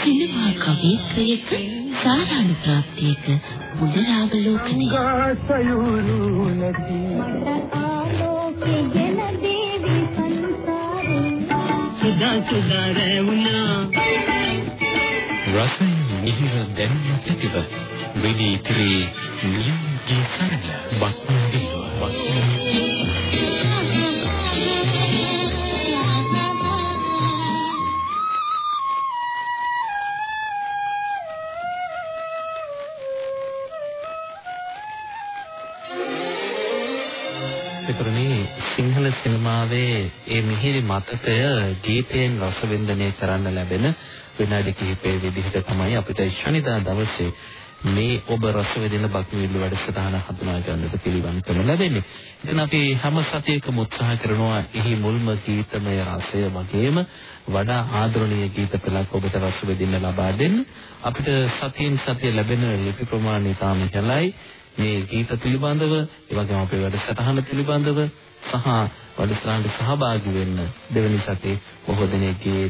සිනමා කවිත්‍රයක සාරානුප්‍රාප්තියක බුදරාවලෝකනය ගාසයුරු නැති මට ආලෝකේ සුදා සුදා රැවුනා රසයෙන් මිහිර දැනුම ඇතිව විදී ඉතිරි නියුගේ සරල බක්මන් පිටුරණී සිනමාවේ ඒ මිහිරි මතකය ගීතයෙන් රසවින්දනය කරන්න ලැබෙන විනාඩි කිහිපයේ විදිහට තමයි අපිට ශනිදා දවසේ මේ ඔබ රස විඳින බක්විල්ල වැඩසටහන හඳුනා ගන්නට පිළිවන් කරන ලැබෙන්නේ. ඉතින් අපි හැම සතියකම උත්සාහ කරනවා එහි මුල්ම ගීතමය රසය වගේම වඩා ආදරණීය ගීත පෙළක් ඔබට රස විඳින්න ලබා දෙන්න. අපිට සතියෙන් සතිය ලැබෙන ලිපි ප්‍රමාණය තාම ඉහළයි. මේ ගීත පිළිබඳව, ඒ වගේම අපේ වැඩසටහන පිළිබඳව සහ වැඩසටහනට සහභාගී වෙන්න දෙවැනි සතියේ බොහෝ දෙනෙක්ගේ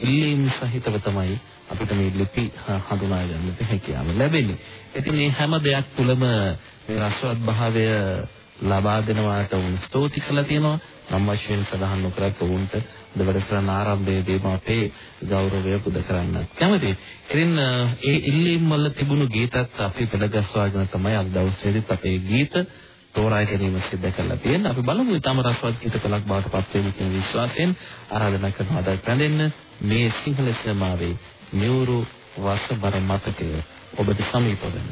ඉල්ලීම් සහිතව තමයි අපිට මේ ලිපි හඳුනා ගන්නට හැකියාව ලැබෙන්නේ. ඉතින් මේ හැම දෙයක් තුළම මේ රසවත් භාවය ලබා දෙනවාට උන් ස්තුති කළා තියෙනවා. නම් වශයෙන් සඳහන් නොකරත් උන්ට දෙවඩ කරන ආරම්භයේදීම අපේ ගෞරවය පුද කරන්නත් කැමතියි. ඉතින් ඒ ඉල්ලීම් වල තිබුණු ගීතත් අපි පෙළගස්වාගෙන තමයි අද දවසේදීත් අපේ ගීත තෝරා ගැනීම සිදු කරලා තියෙනවා. අපි බලමු ඊටම රසවත් ගීත කලක් බවට පත් වෙමු කියන විශ්වාසයෙන් ආරාධනා කරනවා අද පැඳෙන්න මේ සිංහල සිනමාවේ නියුරු වසබර මතකය ඔබට සමීප වෙන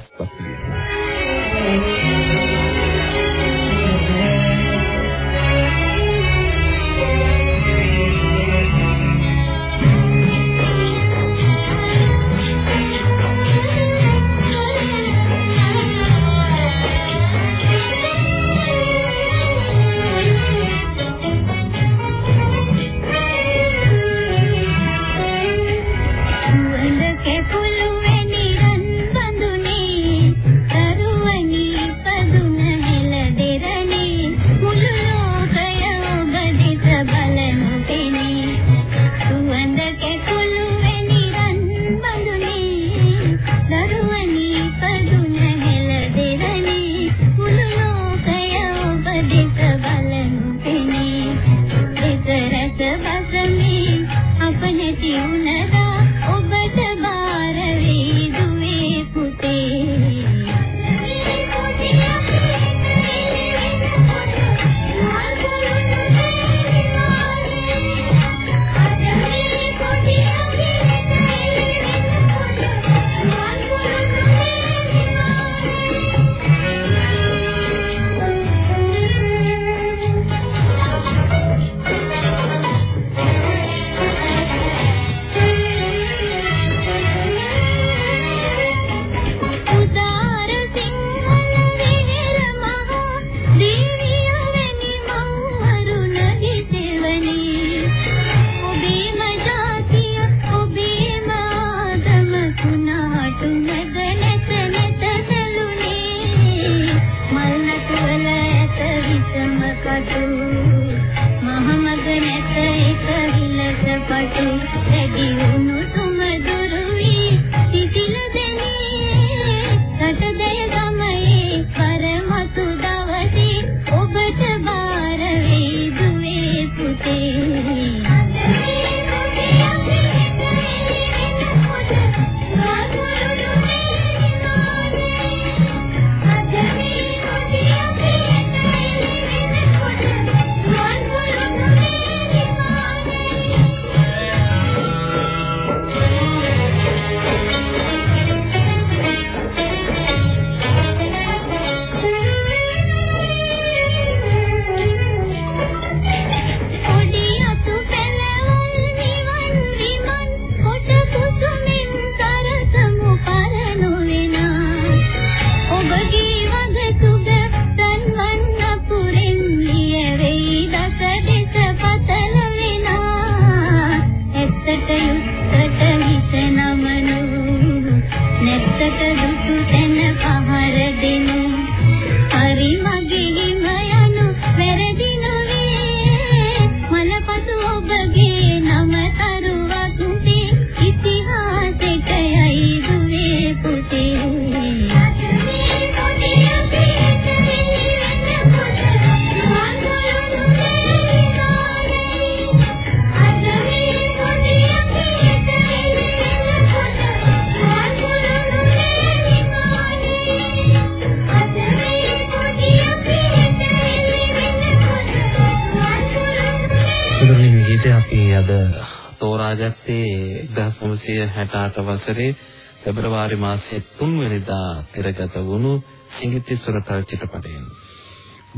1968 වසරේ පෙබරවාරි මාසයේ 3 වෙනිදා පෙරගත වුණු සිංහිති සුරතල් චිත්‍රපටයෙන්.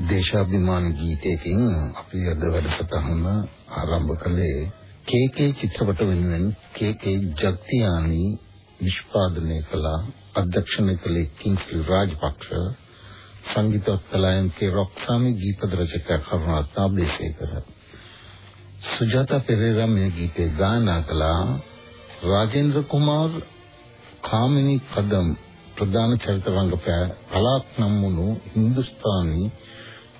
දේශාභිමාන ගීතයකින් අපි අද වැඩසටහන ආරම්භ කළේ කේකේ චිත්‍රපට වෙනුවෙන් කේකේ ජග්තියානි නිෂ්පාදනය කළ අධ්‍යක්ෂණය කළේ කිංස්ලි රාජපක්ෂ සංගීතවත් කලායම් කේ රොක්සාමි ගීත රචකයා කරුණාරත්න අබේසේකර සුජාතා පෙරේරා මේ ගීතේ ගායනා කළා රාජේන්ද්‍ර කුමාර් කාමිනී කදම් ප්‍රධාන චරිත රංගපෑ අලාක් නම් වුණු හින්දුස්තානි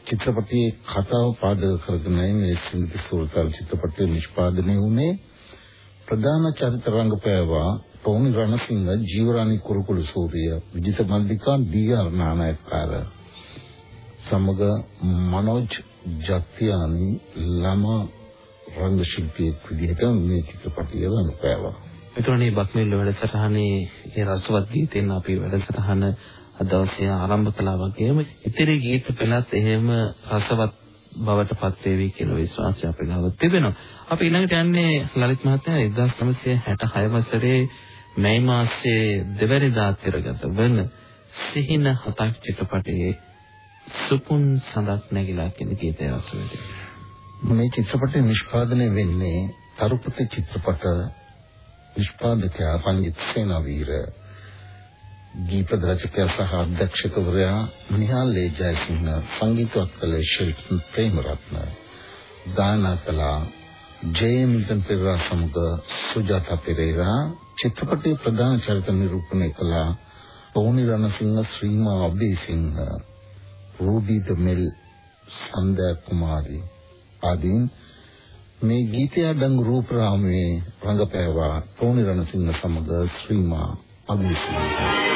චිත්‍රපටයේ කතාව පාදක කරගෙන මේ සිංහල සූරතල් චිත්‍රපටය නිෂ්පාදනය වුණේ ප්‍රධාන චරිත රංගපෑවා ටෝනි රණසිංහ ජීවරාණි කුරුකුළු සූරිය විජිත මල්ලිකා ඩී.ආර් නානායක්කාර සමග මනෝජ් ජක්තියානි ළමා රංග ශිල්පියෙක් විදිහට මේ චිත්‍රපටය රඟපෑවා. මෙතනනේ බක්මිල්ල වැඩසටහනේ ඒ රසවත් ගීතෙන් අපි වැඩසටහන අද දවසේ ආරම්භ කළා වගේම ඉතිරි ගීත පෙළත් එහෙම රසවත් බවට පත් වේවි කියලා විශ්වාසය අපේ ගාව තිබෙනවා. අපි ඊළඟට යන්නේ ලලිත් මහත්තයා 1966 වසරේ මැයි මාසයේ දෙවැනිදා තිරගත වන සිහින හතක් චිත්‍රපටයේ සුපුන් සඳක් නැගිලා කියන ගීතය රස වෙනවා. මේ චිත්‍රපටය නිෂ්පාදනය වෙන්නේ තරුපති චිත්‍රපට නිෂ්පාදකයා රංජිත් සේනාවීර ගීත රචකයා සහ අධ්‍යක්ෂකවරයා නිහාල් ලේජයසිංහ සංගීතවත් කළේ ශිල්පී ප්‍රේමරත්න ගායනා කළා ජේ මිල්ටන් පෙරේරා සමග සුජාතා පෙරේරා චිත්‍රපටයේ ප්‍රධාන චරිත නිරූපණය කළා පෝනි රණසිංහ ශ්‍රීමා අබේසිංහ රූබී දමෙල් සන්දා කුමාරී ආදීන් මේ ගීතය අඩංගු රූපරාමයේ රංගපෑවා ටෝනි රණසිංහ සමග ශ්‍රීමා අභිසිංහ.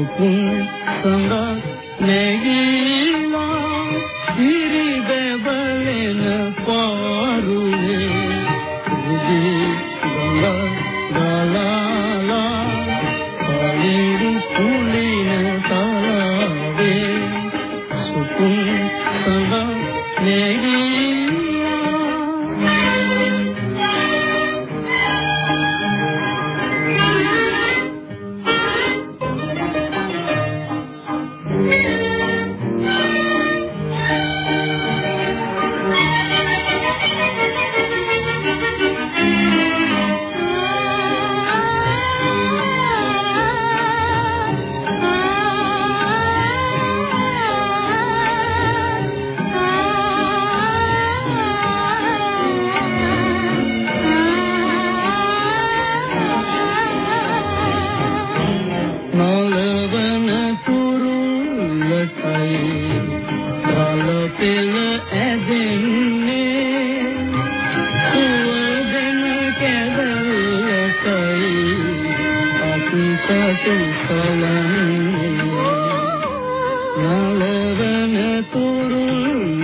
සුපුන් සඳ නැගීලා ඉරි බබලෙන පා සතු සලන්නේ නලවන තුරුල්ලයි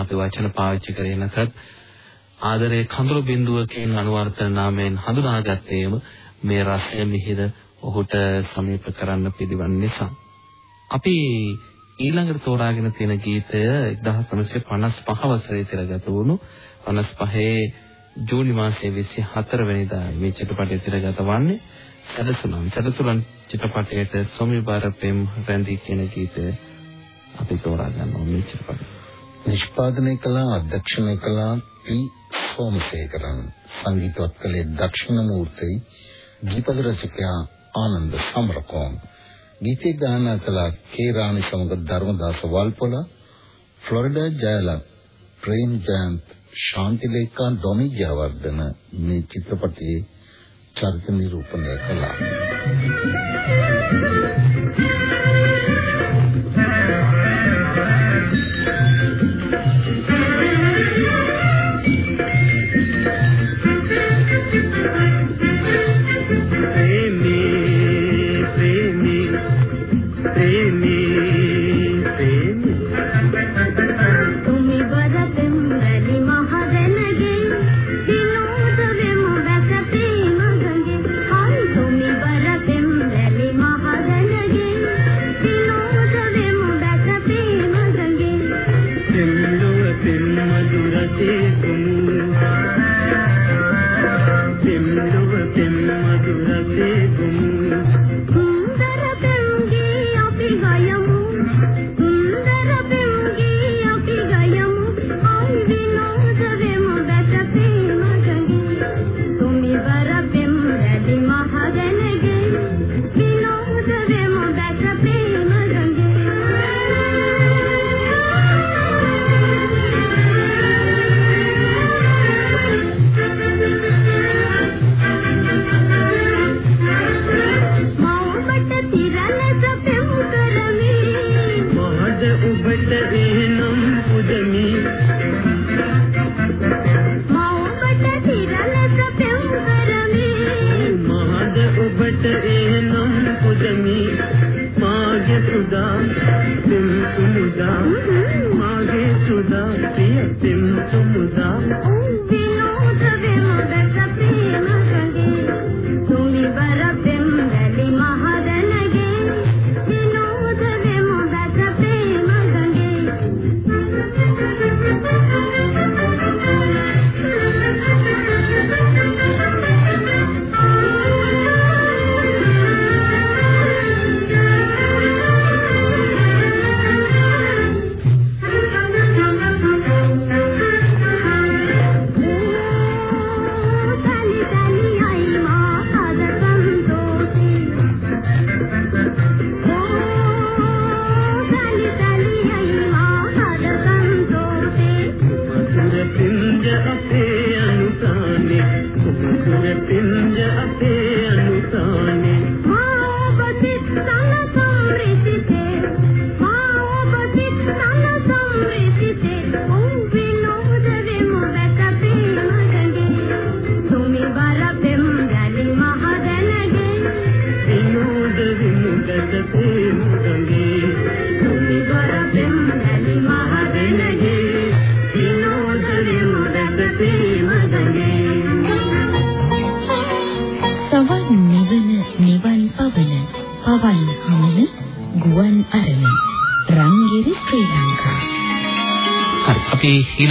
අමුතුවෙන් අපි වචන පාවිච්චි කරේ නැතත් ආදරයේ කඳුළු බිඳුවකින් අනුවර්තන නාමයෙන් හඳුනාගත්තේම මේ රසය මිහිර ඔහුට සමීප කරන්න පිළිවන් නිසා. අපි ඊළඟට තෝරාගෙන තියෙන ගීතය 1955 වසරේ තිරගත වුණු 55 ජූනි මාසයේ 24 වෙනිදා මේ චිත්‍රපටය තිරගත වන්නේ සදසුලන් සදසුලන් චිත්‍රපටයේට සොමිබාර පෙම් රැඳී කියන ගීතය අපි තෝරා ගන්නවා මේ චිත්‍රපටය. නිෂ්පාදනය කළ අධ්‍යක්ෂණය කළ පී සෝමසේකරන්. සංගීතවත් කළේ දක්ෂිණ මූර්ති ගීපද රචකයා ආනන්ද සමරකෝන්. ගීතේ ගායනා කළ කේරාණි සමග ධර්මදාස වල්පොල ෆ්ලොරිඩා ජයලා ප්‍රේම් ජයන්ත් ශාන්තිලේකා ඩොමි ජයවර්ධන මේ චිත්‍රපටයේ චරිත නිරූපණය කළා. ගුවන්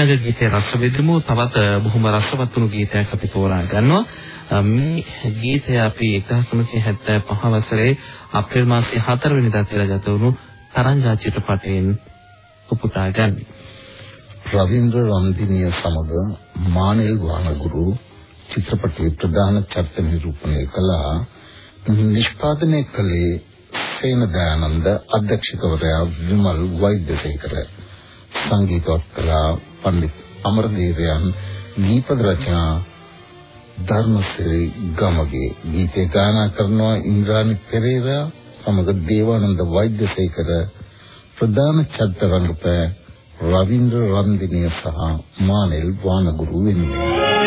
ඊළඟ ගීතය රස විඳමු. තවත් බොහොම රසවත් වුණු ගීතයක් අපි තෝරා ගන්නවා. මේ ගීතය අපි 1975 වසරේ අප්‍රේල් මාසයේ 4 වෙනිදා තිරගත වුණු තරංගා චිත්‍රපටයෙන් උපුටා ගන්නේ. රවීන්ද්‍ර රන්දිනිය සමග මානෙල් වානගුරු චිත්‍රපටයේ ප්‍රධාන චරිත නිරූපණය කළා. නිෂ්පාදනය කළේ සේන දයානන්ද අධ්‍යක්ෂකවරයා විමල් වෛද්‍යසේකර. සංගීතවත් කළා පණ්ඩිත අමරදේවයන් දීපද රචනා ධර්මසිරි ගමගේ ගීතේ ගායනා කරනවා ඉන්ද්‍රානි පෙරේරා සමග දේවානන්ද වෛද්‍යසේකර ප්‍රධාන චරිත රංගපෑ රවීන්ද්‍ර රන්දිනිය සහ මානෙල් වානගුරු වෙනුවෙන්.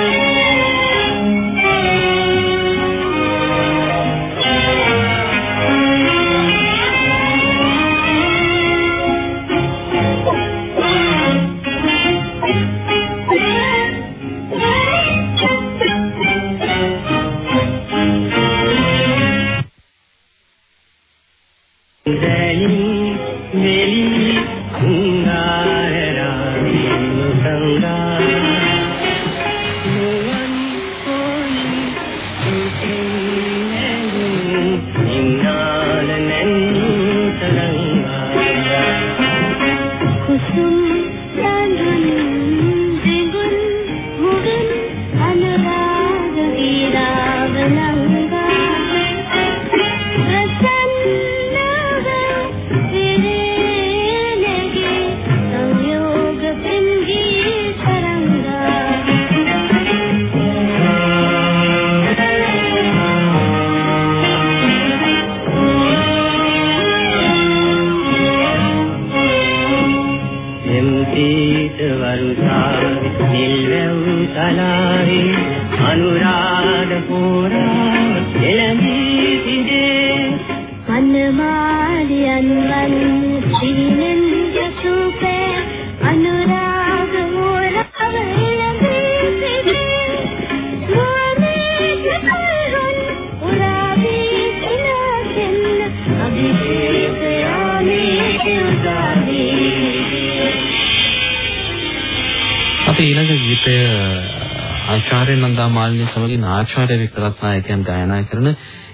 ආචාර්ය නන්දා මාලිනී සමගින් ආචාර්ය වික්‍රත්නායකයන් ගායනා කරන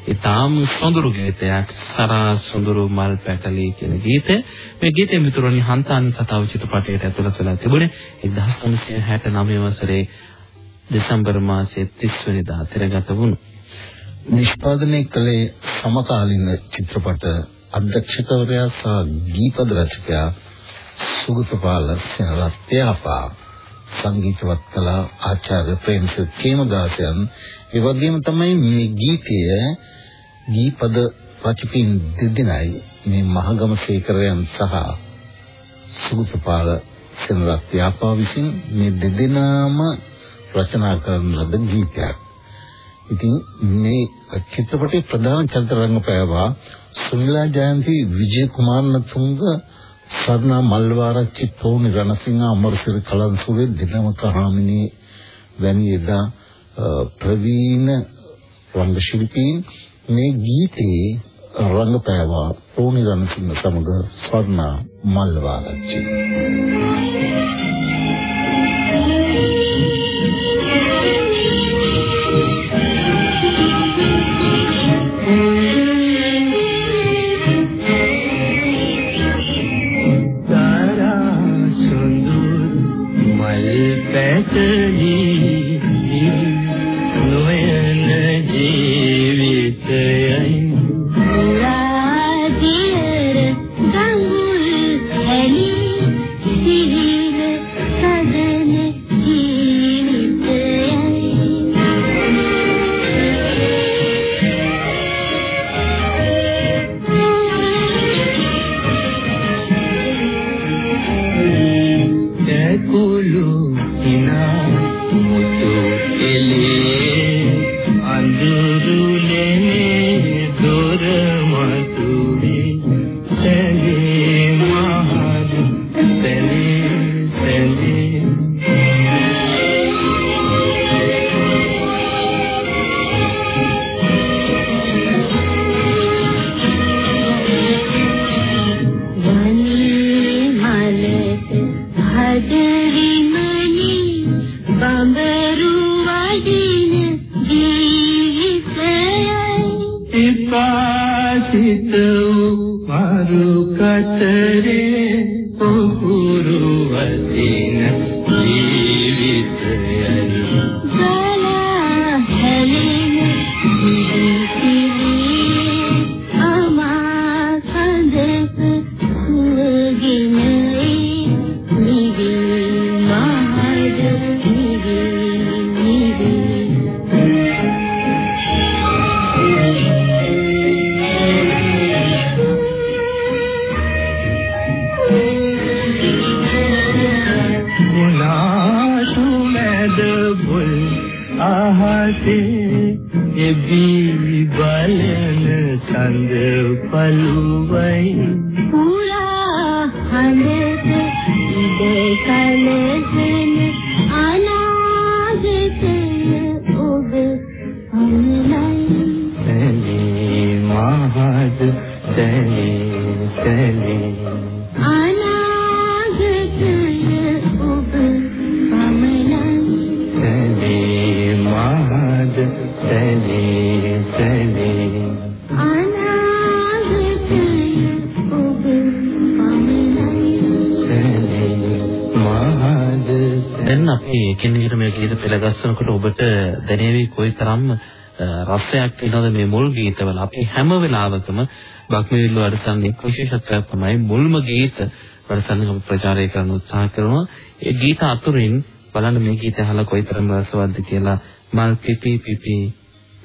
ඉතාම සොඳුරු ගීතයක් සරා සොඳුරු මල් පැටලී කියන ගීතය. මේ ගීතය මිතුරනි හන්තාන් කතාව චිත්‍රපටයට ඇතුළත් වෙලා තිබුණේ 1969 වසරේ දෙසැම්බර් මාසයේ 30 වෙනිදා තිරගත වුණු. නිෂ්පාදනය කළේ සමකාලීන චිත්‍රපට අධ්‍යක්ෂකවරයා සහ ගීපද රචකයා සුගතපාල සෙනරත්යපා සංගීතවත් කළා ආචාර්ය ප්‍රේමසිරි කේමදාසයන් ඒ වගේම තමයි මේ ගීතය ගීපද රචිතින් දෙදෙනයි මේ මහගම සේකරයන් සහ සුගතපාල සෙනරත් යාපා විසින් මේ දෙදෙනාම රචනා කරන ලද ගීතයක්. ඉතින් මේ චිත්‍රපටයේ ප්‍රධාන චරිත රංගපෑවා සුනිලා ජයන්ති විජය කුමාරනතුංග සර්ණා මල්වාරච්චි තෝනි රණසිංහ අමරසිරි කලන්සුවේ දිනමක හාමිනී වැනි එදා ප්‍රවීණ රංග ශිල්පීන් මේ ගීතේ රංගපෑවා තෝනි රණසිංහ සමග ස්වර්ණා මල්වාරච්චි. පෙළගස්සනකොට ඔබට දැනේවි කොයිතරම් රසයක් එනවද මේ මුල් ගීතවල? අපි හැම වෙලාවකම බක්මවිල්ල වැඩසටහනේ විශේෂත්වයක් තමයි මුල්ම ගීත වැඩසටහන ප්‍රචාරය කරන්න උත්සාහ කරනවා. ඒ ගීත අතුරින් බලන්න මේ ගීත අහලා කොයිතරම් රසවත්ද කියලා මල් පිපි පිපි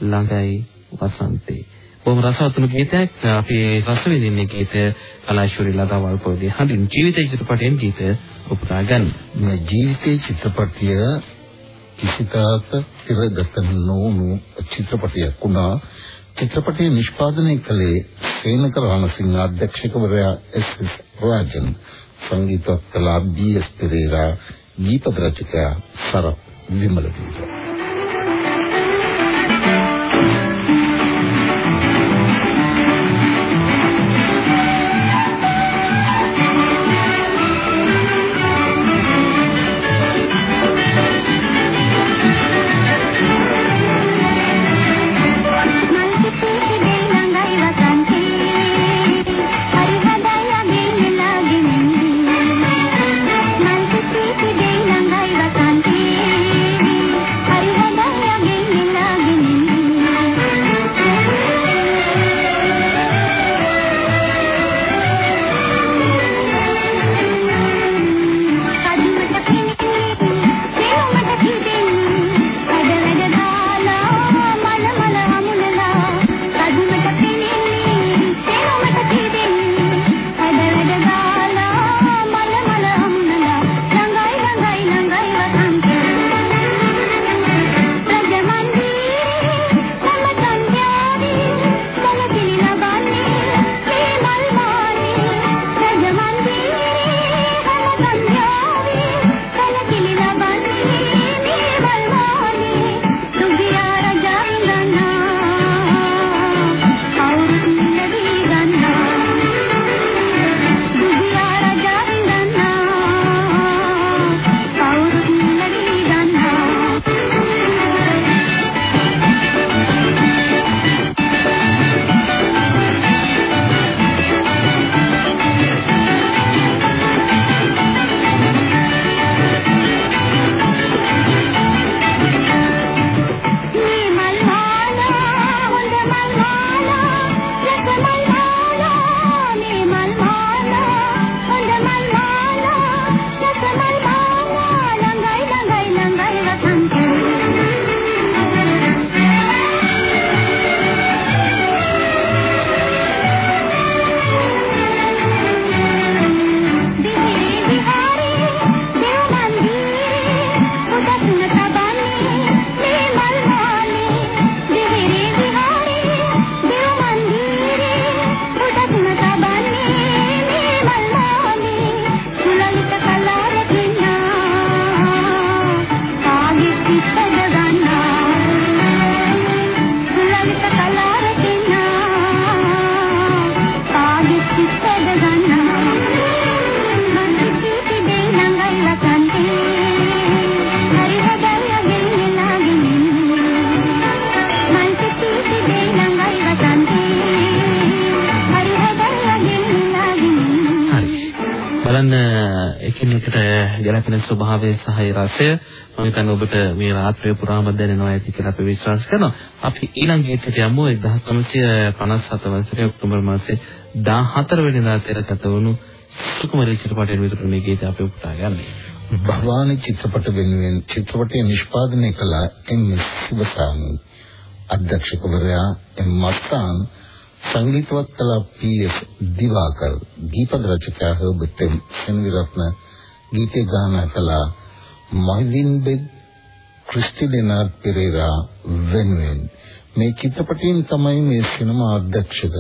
ළඟයි වසන්තේ. බොහොම රසවත්ම ගීතයක් අපි රස විඳින්නේ ගීතය කලාශූරී ලතා වල්පෝදී හඳින් ජීවිතේ චිත්‍රපටයෙන් ගීතය උපුටා ගන්න. මේ ජීවිතේ චිත්‍රපටය කිසිදාක තිරගත නොවුණු චිත්‍රපටයක් වුණා. චිත්‍රපටය නිෂ්පාදනය කළේ සේනක රණසිංහ අධ්‍යක්ෂකවරයා එස් එස් රාජන්. සංගීතවත් කලා බී එස් පෙරේරා ගීත රචකයා සරත් විමලවීර බලන්න ගැලපෙන ස්වභාවය සහ ඒ රසය මම හිතන්නේ ඔබට මේ රාත්‍රිය පුරාම දැනෙනවා ඇති කියලා අපි විශ්වාස කරනවා. අපි ඊළඟ ගීතයට යමු 1957 වසරේ ඔක්තෝබර් මාසයේ 14 වෙනිදා තෙරගත වුණු සුකුමරී චිත්‍රපටයේ විතර මේ ගීතය අපි උපුටා ගන්නේ. භවානි චිත්‍රපට වෙනුවෙන් චිත්‍රපටය නිෂ්පාදනය කළ එම්.එස්. සිවසාමි අධ්‍යක්ෂකවරයා එම් මස්තාන් සංගීතවත් කළ පී.එස්. දිවාකර් ගීපද රචකයා හර්බර්ට් එම්. සෙනවිරත්න ගීතේ ගායනා කළ. මොහිදින් බෙග් ක්‍රිස්ටි ඩෙනාඩ් පෙරේරා වෙනුවෙන්. මේ චිත්‍රපටයෙන් තමයි මේ සිනමා අධ්‍යක්ෂක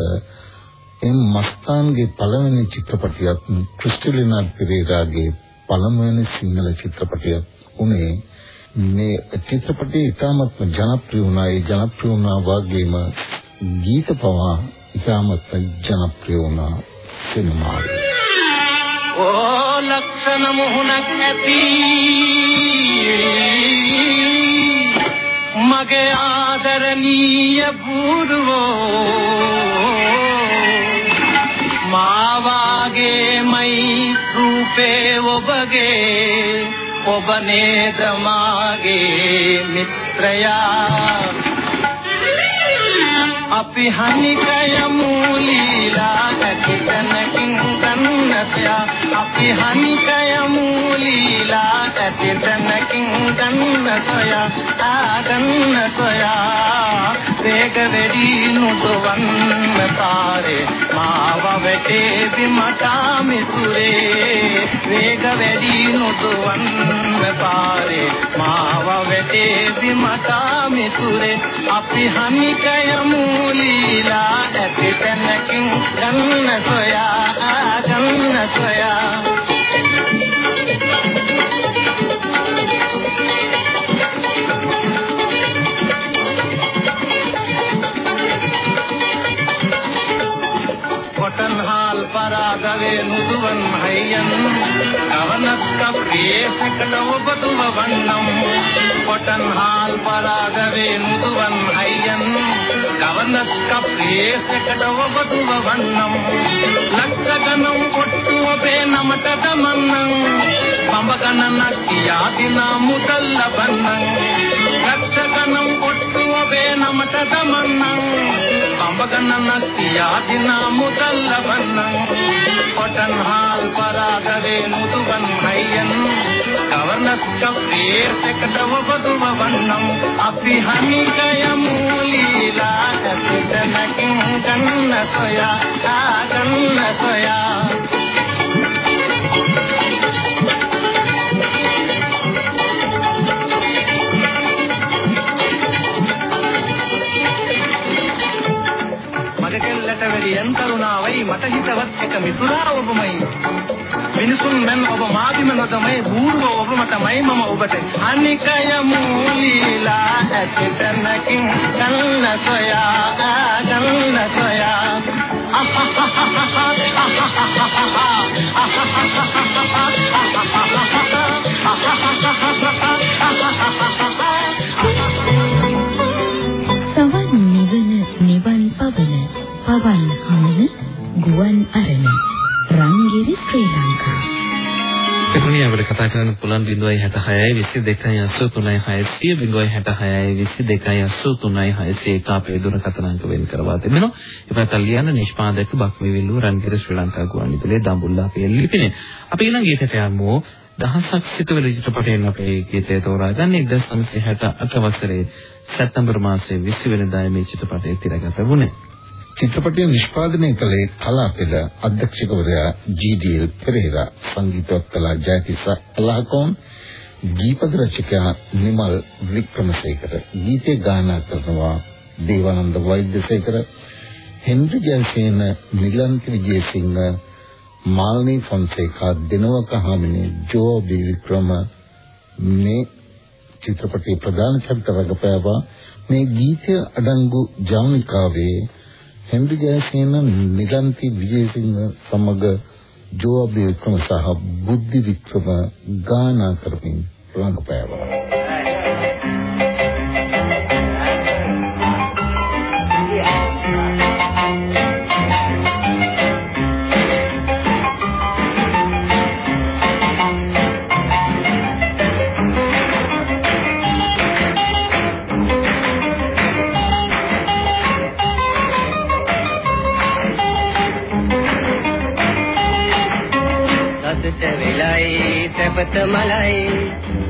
එම් මස්තාන්ගේ පළවෙනි චිත්‍රපටියත් ක්‍රිස්ටි ඩෙනාඩ් පෙරේරාගේ පළමුවෙනි සිංහල චිත්‍රපටයක් උනේ. මේ චිත්‍රපටය ඉතාමත් ජනප්‍රිය වුණා. ඒ ජනප්‍රිය වුණා වගේම ගීත පවා ඉතාමත් ජනප්‍රිය වුණා සිනමාවේ. ඕ ලක්ෂණ මොහොනක් ඇති මගේ ආදරණීය පුරුවෝ මාවාගේ මයි රූපේ ඔබගේ ඔබ නේද මාගේ මිත්‍රයා අපි හනිකයමු ලීලා ඇතිතනකින් කන්නසයා අපි හනිකයමු ලීලා ඇතිතනකින් කන්නසයා ආගන්නසයා වේග වෙඩි නුදවන්න පාරේ මාව වැටේ බිමටා මිසුරේ වේග වැඩි නුදවන්න පාරේ මාව වැටේ බිමටා මිසුරේ අපි හනිකයමු ලීලා ඇති තැනකින් ගන්න සොයා ගන්න සොයා. කොටන්හාල් පරාගවේ නුදුවන් හයියන්. කවනස්ක ප්‍රේසකට ඔබතුව වන්නම්. කොටන්හාල් පරාගවේ නුදුවන් හයියන්. කවනස්ක ප්‍රේසකට ඔබතුව වන්නම්. ලක්ෂගනම් කොට්ටු ඔබේ නමට දමන්නම්. පඹ ගණනක් කියා දිනා මුදල් ලබන්නම්. ලක්ෂගනම් කොට්ටු ඔබේ නමට දමන්නම්. පඹ ගණනක් කියා දිනා මුදල් ලබන්නම් කොටන් හාල් පරාගවේ මුදුවන් හයියන් කවර්නස්ක ප්‍රේසකට ඔබතුව වන්නම් අපි හනිකයමු ලීලා කැපිටනකින් ගන්න වෙලියන් කරුණාවයි මට හිතවත් එක මිතුරා ඔබමයි. මිනිසුන් මන් ඔබ මාදිම නොදමයි බූර්ව ඔබ මටමයි මම ඔබට. අනිකය මූලීලා ඇතිතනකින් කන්න සොයා ගන්න කතා කරන්න පුළුවන් 066 22 83 600 066 22 83 අපේ දුරකථන අංක වෙන් කරවා තිබෙනවා. එපමණක් ලියන්න නිෂ්පාදක බක්මවිල්ලු රන්ගිර ශ්‍රී ලංකා ගුවන්විදුලියේ දඹුල්ලා අපේ ලිපිනේ. අපි ඊළඟ ගීතයට යමු. දහසක් සිතුවිලි චිත්‍රපටයෙන් අපේ ගීතය තෝරාගන්නේ 1968 වසරේ සැප්තැම්බර් මාසයේ 20 වෙනිදා මේ චිත්‍රපටය තිරගත වුණේ. චිත්‍රපටය නිෂ්පාදනය කළේ කලාපෙළ අධ්‍යක්ෂකවරයා ජී.ඩී.එල්. පෙරේරා සංගීතවත් කලා ජයතිස්ස අලහකෝන් ගීපද රචකයා නිමල් වික්‍රමසේකර ගීතේ ගායනා කරනවා දේවානන්ද වෛද්‍යසේකර හෙන්රි ජයසේන නිලන්ති විජේසිංහ මාල්නී ෆොන්සේකා දිනවක හාමිනේ ජෝ බී වික්‍රම මේ චිත්‍රපටයේ ප්‍රධාන චරිත රඟපෑවා මේ ගීතය අඩංගු ජවනිකාවේ හෙන්රි ජයසේන නිලන්ති විජේසිංහ සමග ජෝ බී වික්‍රම සහ බුද්ධි වික්‍රම ගායනා කරමින් රඟපෑවා සැපත මලයි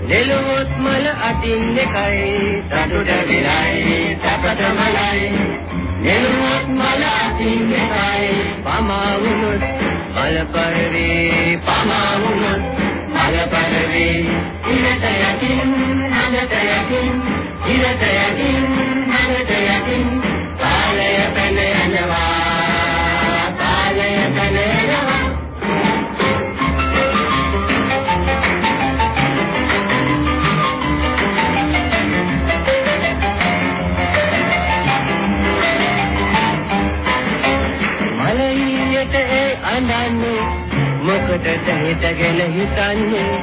නෙළුවොත් මල අතින් එකයි. සතුට වෙලයි සැපත මලයි නෙළුවොත් මල අතින් එකයි. පමා වුණොත් මල පරවේ පමා වුණොත් මල පරවේ. ඉරට යකින් නගට යකින් ඉරට යකින් නගට යකින් මොකටද හිතගෙන හිතන්නේ.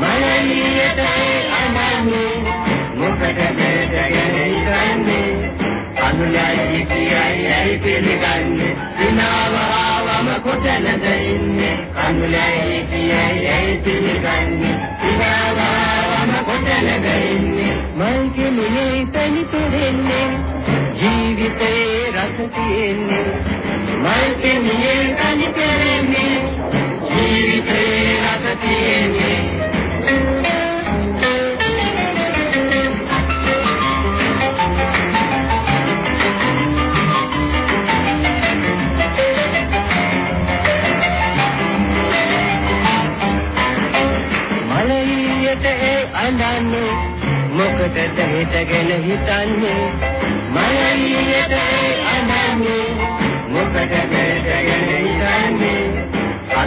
මලයියට ඒ අඬන්නේ මොකටද හිතගෙන හිතන්නේ? අනුලයි කියයි ඇයි පිළිගන්නේ? විනාව ආවම කොතනද ඉන්නේ? අනුලයි කියයි ඇයි පිළිගන්නේ? විනාව ආවම කොතනද ඉන්නේ? මල් කෙලේ තනි තොරෙන්නේ ජීවිතේ රස තියෙන්නේ. මල් කෙලේ තනි තොරෙන්නේ ජීවිතේ රස තියෙන්නේ මලයියට ඒ අඬන්නේ මොකටද හිතගෙන හිතන්නේ? මලයියට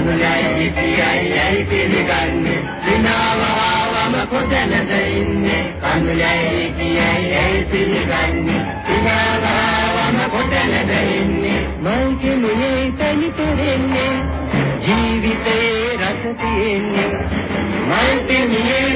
අනුලයි කියයි ඇයි පිළිගන්නේ විනාව ආවම කොතනද ඉන්නේ අනුලයි කියයි ඇයි පිළිගන්නේ විනාව ආවම කොතනද ඉන්නේ මං කෙනේ තනි තොරෙන්නේ ජීවිතේ රස තියෙන්නේ මල් පිළියේ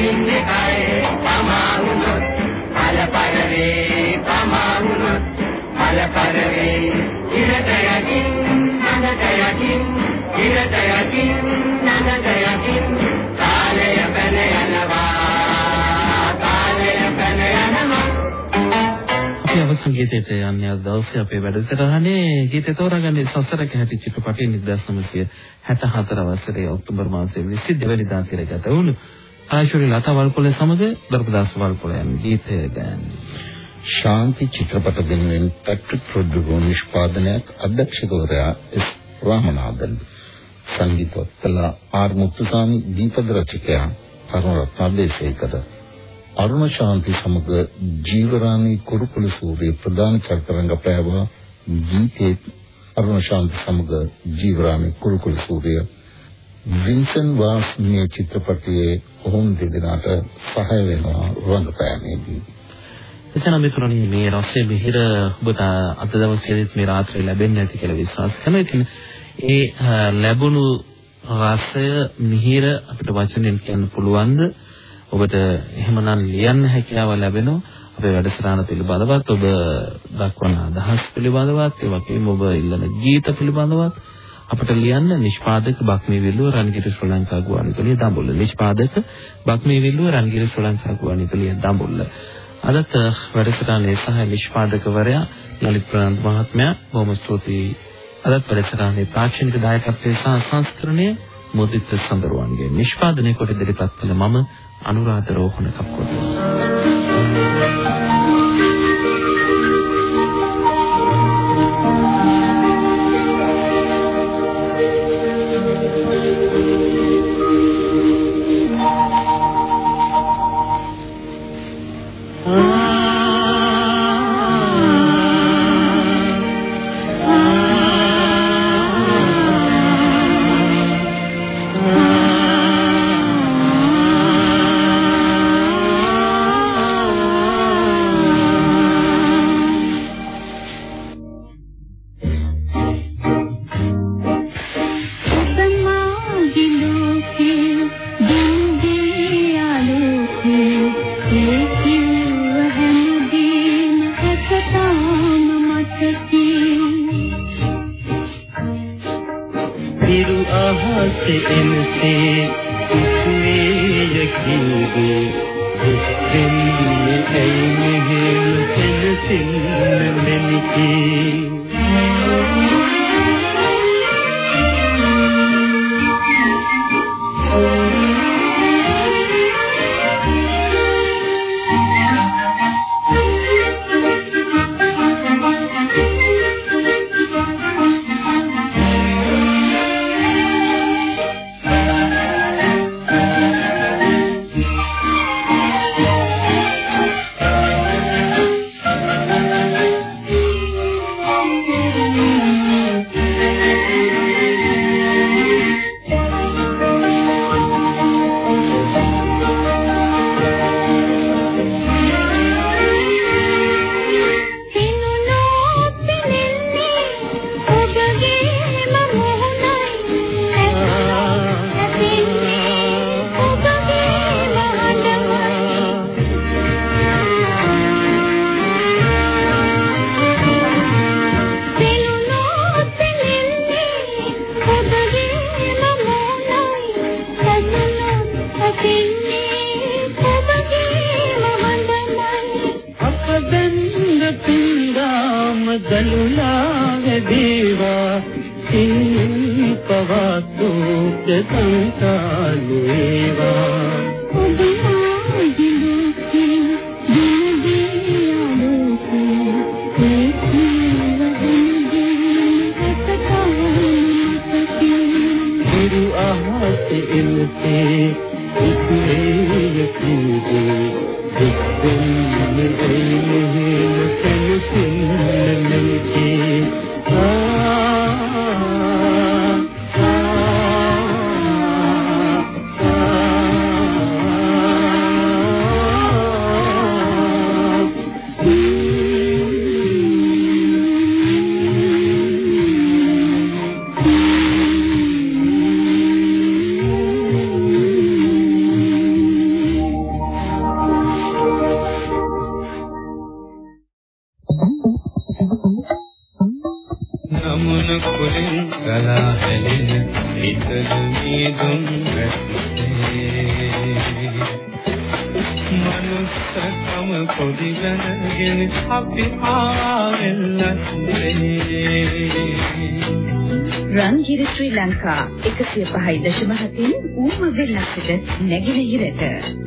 මලාදීන් එකයි පමා වුණොත් මල පරවේ පමා වුණොත් මල පරවේ ඉරට යකින් නගට යකින් ඉරට යකින් නගට යකින් කාලය පැන යනවා කාලය පැන යනවා අපි අවසන් ගීතයට යන්නේ අද දවසේ අපේ වැඩසටහනේ ගීතය තෝරාගන්නේ සසරක හැටි චිත්‍රපටයේ 1964 වසරේ ඔක්තෝබර් මාසයේ 22 වෙනිදා තිරගත වුණු ආශුරි ලතා වල්පොලේ සමග දර්පදාස් වල්පොලේ යන ගීතය ගායනා ශාන්ති චිත්‍රපට වෙනුවෙන් පැට්‍රික් රොඩ්රිගෝ නිෂ්පාදනයක් අධ්‍යක්ෂකවරයා එස් රාමනාදන්. සංගීතෝත්තල ආර්. මුත්තුසාමි දීපද රචකයා කරුණරත්න දේශේකර අරුණ ශාන්ති සමග ජීවරාණී කුරුකුල සූර්ය ප්‍රධාන චරිතරංග පෑවා ගීතේ අරුණ ශාන්ති සමග ජීවරාණී කුරුකුල සූර්ය වින්සන් වාස් මේ චිත්‍රපටයේ ඔවුන් දෙදෙනාට සහාය වෙනවා රංගපෑමේදී එතන මිතුරනි මේ රසයේ මිහිර ඔබට අද දවසේදීත් මේ රාත්‍රියේ ලැබෙන්නේ නැති කියලා විශ්වාස කරනවා. ඉතින් ඒ ලැබුණු රසය මිහිර අපිට වචනෙන් කියන්න පුළුවන්ද? ඔබට එහෙමනම් ලියන්න හැකියාව ලැබෙනවා. අපේ වැඩසටහන පිළිබඳවත් ඔබ දක්වන අදහස් පිළිබඳවත් ඒ වගේම ඔබ ඉල්ලන ගීත පිළිබඳවත් අපට ලියන්න නිෂ්පාදක බක්මී විල්ලුව රන්ගිරි ශ්‍රී ලංකා ගුවන්විදුලිය දඹුල්ල නිෂ්පාදක බක්මී විල්ලුව රන්ගිරි ශ්‍රී ලංකා ගුවන්විදුලිය දඹුල්ල අදත් වැඩසටහනේ සහ නිෂ්පාදකවරයා ලලිත් ප්‍රනාන්ද් මහත්මයා බොහොම ස්තුතියි. අදත් වැඩසටහනේ තාක්ෂණික දායකත්වයේ සහ සංස්කරණය මුදිත සඳරුවන්ගේ නිෂ්පාදනය කොට ඉදිරිපත් කළ මම අනුරාධ රෝහණ කප්කොට. අහස එල්සේ ඉක්මේ යකීදේ දුක්ෙන් වෙල්ලක්කට